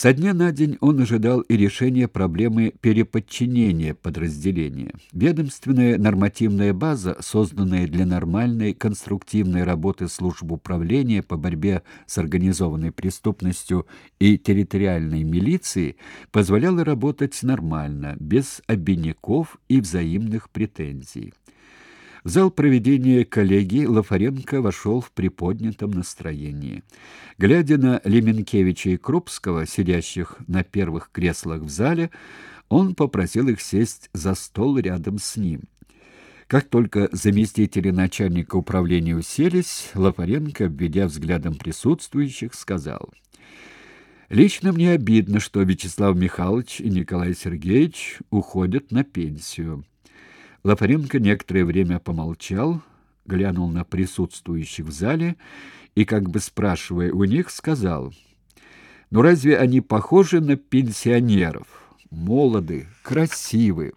Со дня на день он ожидал и решения проблемы переподчинения подразделения. Ведомственная нормативная база, созданная для нормальной конструктивной работы служб управления по борьбе с организованной преступностью и территориальной милиции, позволяла работать нормально, без обиняков и взаимных претензий. В зал проведения коллегии Лафаренко вошел в приподнятом настроении. Глядя на Леменкевича и Крупского, сидящих на первых креслах в зале, он попросил их сесть за стол рядом с ним. Как только заместители начальника управления уселись, Лафаренко, обведя взглядом присутствующих, сказал: Лично мне обидно, что Вячеслав Михайлович и Николай Сергеевич уходят на пенсию. Лафаренко некоторое время помолчал, глянул на присутствующих в зале и, как бы спрашивая у них, сказал: "Ну разве они похожи на пенсионеров? Молоды, красивы".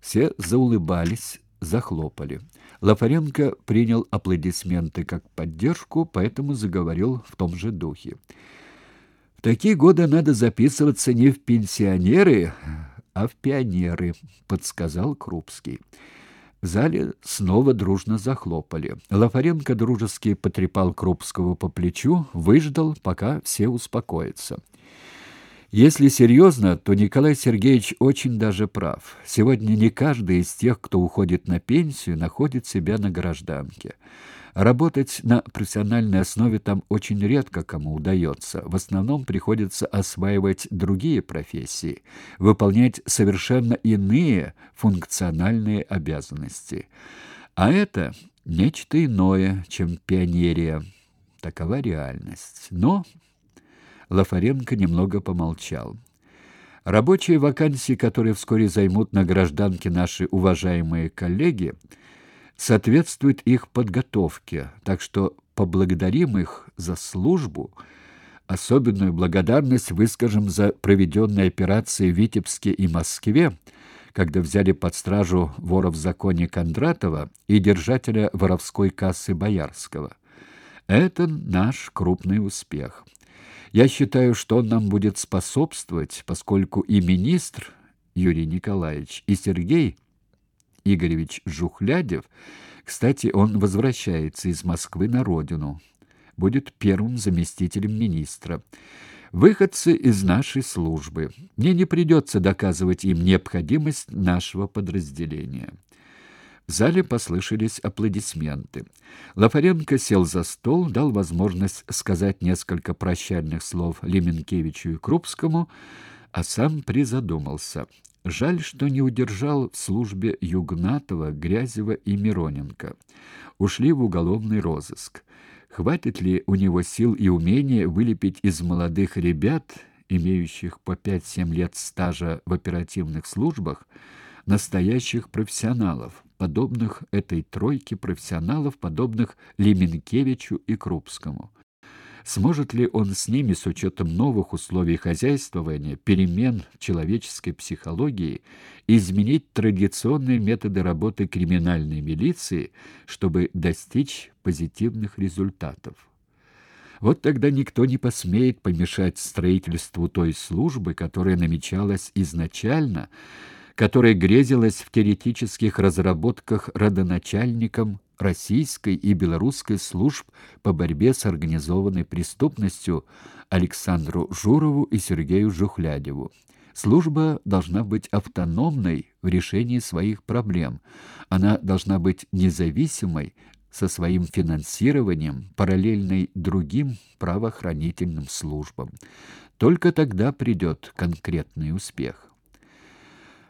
Все заулыбались, захлопали. Лафаренко принял аплодисменты как поддержку, поэтому заговорил в том же духе. В такие годы надо записываться не в пенсионеры, а в пионеры, подсказал Крупский. В зале снова дружно захлопали. Лафаренко дружески потрепал Крупского по плечу, выждал, пока все успокоятся. Если серьезно, то Николай Сергеевич очень даже прав. Сегодня не каждый из тех, кто уходит на пенсию, находит себя на гражданке. Работать на профессиональной основе там очень редко кому удается. В основном приходится осваивать другие профессии, выполнять совершенно иные функциональные обязанности. А это нечто иное, чем пионерия. Такова реальность. Но Лафаренко немного помолчал. Рабочие вакансии, которые вскоре займут на гражданке наши уважаемые коллеги, соответствует их подготовке, так что поблагодарим их за службу. Особенную благодарность выскажем за проведенные операции в Витебске и Москве, когда взяли под стражу вора в законе Кондратова и держателя воровской кассы Боярского. Это наш крупный успех. Я считаю, что он нам будет способствовать, поскольку и министр Юрий Николаевич, и Сергей Игоревич Жухлядев, кстати, он возвращается из Москвы на родину, будет первым заместителем министра. Выходцы из нашей службы. Мне не придется доказывать им необходимость нашего подразделения. В зале послышались аплодисменты. Лафаренко сел за стол, дал возможность сказать несколько прощальных слов Леменкевичу и Крупскому, а сам призадумался. Жаль, что не удержал в службе Югнатова, Грязева и Мироненко. Ушли в уголовный розыск. Хватит ли у него сил и умения вылепить из молодых ребят, имеющих по 5-7 лет стажа в оперативных службах, настоящих профессионалов, подобных этой тройке профессионалов, подобных Леменкевичу и Крупскому? Сможет ли он с ними, с учетом новых условий хозяйствования, перемен человеческой психологии, изменить традиционные методы работы криминальной милиции, чтобы достичь позитивных результатов? Вот тогда никто не посмеет помешать строительству той службы, которая намечалась изначально, которая грезилась в теоретических разработках родоначальником российской и белорусской служб по борьбе с организованной преступностью Александру Журову и Сергею Жухлядеву. Служба должна быть автономной в решении своих проблем. Она должна быть независимой со своим финансированием, параллельной другим правоохранительным службам. Только тогда придет конкретный успех.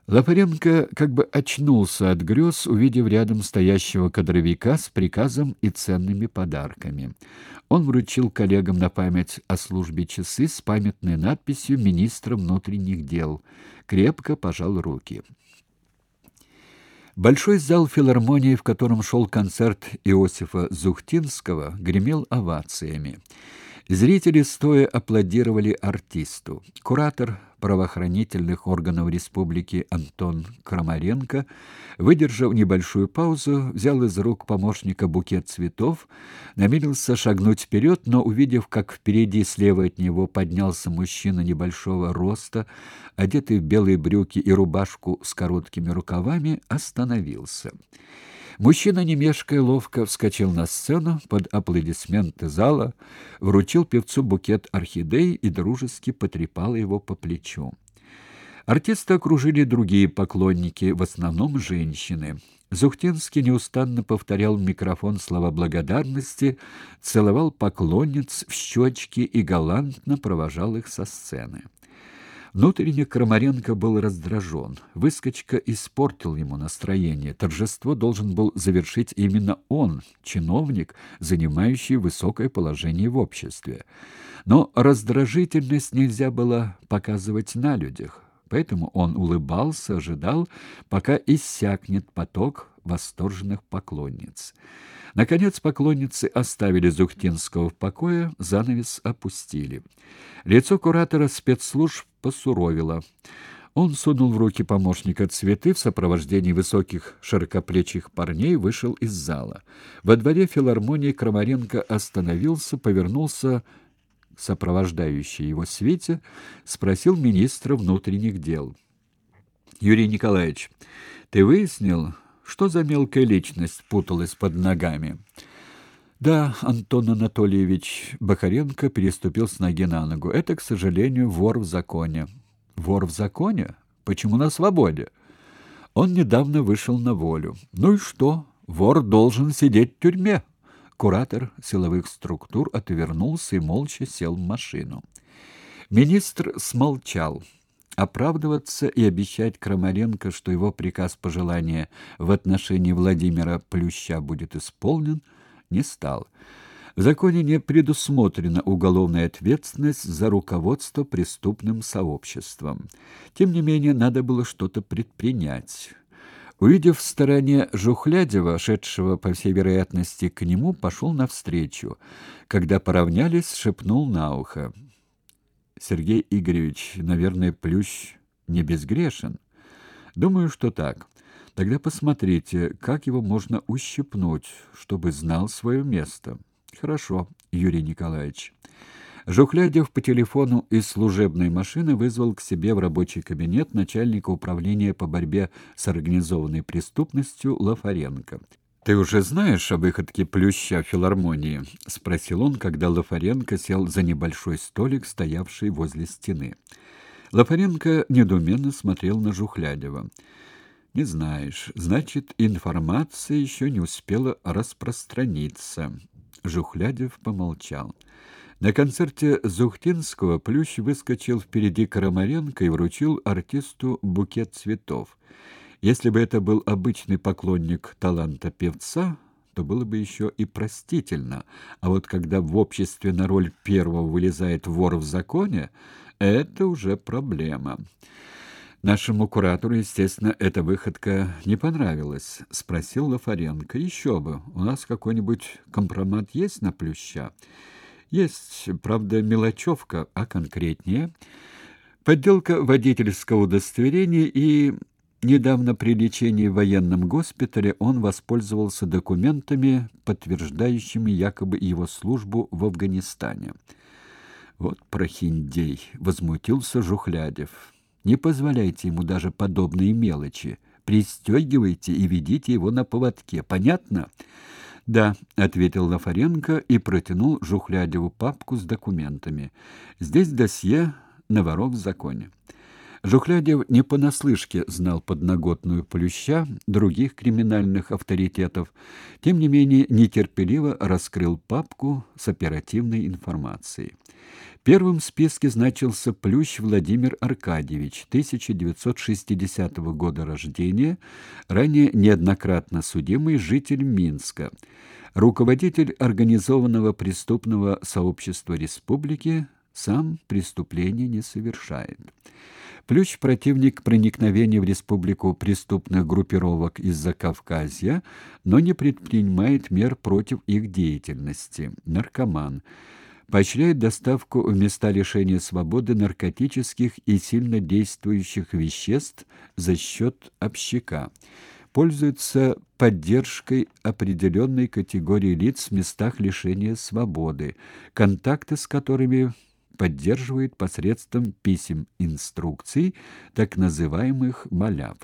Лапаренко как бы очнулся от грез, увидев рядом стоящего кадровика с приказом и ценными подарками. Он вручил коллегам на память о службе часы с памятной надписью министра внутренних дел. Крепко пожал руки. Большой зал филармонии, в котором шел концерт Иосифа Зухтинского, гремел овациями. Зрители стоя аплодировали артисту. Куратор правоохранительных органов республики Антон Крамаренко, выдержав небольшую паузу, взял из рук помощника букет цветов, намерился шагнуть вперед, но увидев, как впереди слева от него поднялся мужчина небольшого роста, одетый в белые брюки и рубашку с короткими рукавами, остановился. Мужчина, не мешкая, ловко вскочил на сцену под аплодисменты зала, вручил певцу букет орхидей и дружески потрепал его по плечу. Артиста окружили другие поклонники, в основном женщины. Зухтинский неустанно повторял в микрофон слова благодарности, целовал поклонниц в щечки и галантно провожал их со сцены. Внутренне Крамаренко был раздражен. Выскочка испортил ему настроение. Торжество должен был завершить именно он, чиновник, занимающий высокое положение в обществе. Но раздражительность нельзя было показывать на людях. Поэтому он улыбался, ожидал, пока иссякнет поток восторженных поклонниц. Наконец поклонницы оставили Зухтинского в покое, занавес опустили. Лицо куратора спецслужб посуровило. Он сунул в руки помощника цветы в сопровождении высоких широкоплечих парней вышел из зала. Во дворе филармонии Крамаренко остановился, повернулся к сопровождающей его свете, спросил министра внутренних дел. Юрий Николаевич, ты выяснил, что за мелкая личность путалась под ногами? Да, Антон Анатольевич Бахаренко переступил с ноги на ногу. Это, к сожалению, вор в законе. Вор в законе? Почему на свободе? Он недавно вышел на волю. Ну и что? Вор должен сидеть в тюрьме. Куратор силовых структур отвернулся и молча сел в машину. Министр смолчал. Оправдываться и обещать Крамаренко, что его приказ пожелания в отношении Владимира Плюща будет исполнен, не стал. В законе не предусмотрена уголовная ответственность за руководство преступным сообществом. Тем не менее, надо было что-то предпринять. Увидев в стороне Жухлядева, шедшего, по всей вероятности, к нему, пошел навстречу. Когда поравнялись, шепнул на ухо. Сергей Игоревич, наверное, Плющ не безгрешен. Думаю, что так. Тогда посмотрите, как его можно ущипнуть, чтобы знал свое место. Хорошо, Юрий Николаевич. Жухлядев по телефону из служебной машины вызвал к себе в рабочий кабинет начальника управления по борьбе с организованной преступностью Лафаренко. «Ты уже знаешь о выходке Плюща филармонии?» — спросил он, когда Лафаренко сел за небольшой столик, стоявший возле стены. Лафаренко недоуменно смотрел на Жухлядева. «Не знаешь. Значит, информация еще не успела распространиться». Жухлядев помолчал. На концерте Зухтинского Плющ выскочил впереди Карамаренко и вручил артисту букет цветов. Если бы это был обычный поклонник таланта певца, то было бы еще и простительно. А вот когда в обществе на роль первого вылезает вор в законе, это уже проблема. Нашему куратору, естественно, эта выходка не понравилась, спросил Лафаренко. Еще бы. У нас какой-нибудь компромат есть на плюща? Есть, правда, мелочевка, а конкретнее подделка водительского удостоверения и Недавно при лечении в военном госпитале он воспользовался документами, подтверждающими якобы его службу в Афганистане. Вот прохиндей, возмутился Жухлядев. Не позволяйте ему даже подобные мелочи. Пристегивайте и ведите его на поводке. Понятно? Да, ответил Лафаренко и протянул Жухлядеву папку с документами. Здесь досье на воров в законе. Жухлядев не понаслышке знал подноготную Плюща, других криминальных авторитетов, тем не менее нетерпеливо раскрыл папку с оперативной информацией. Первым в списке значился Плющ Владимир Аркадьевич, 1960 года рождения, ранее неоднократно судимый житель Минска, руководитель организованного преступного сообщества республики, сам преступления не совершает. Плющ противник проникновения в республику преступных группировок из-за Кавказья, но не предпринимает мер против их деятельности. Наркоман. поощряет доставку в места лишения свободы наркотических и сильнодействующих веществ за счет общака, пользуется поддержкой определенной категории лиц в местах лишения свободы, контакты с которыми поддерживает посредством писем инструкций, так называемых маляв.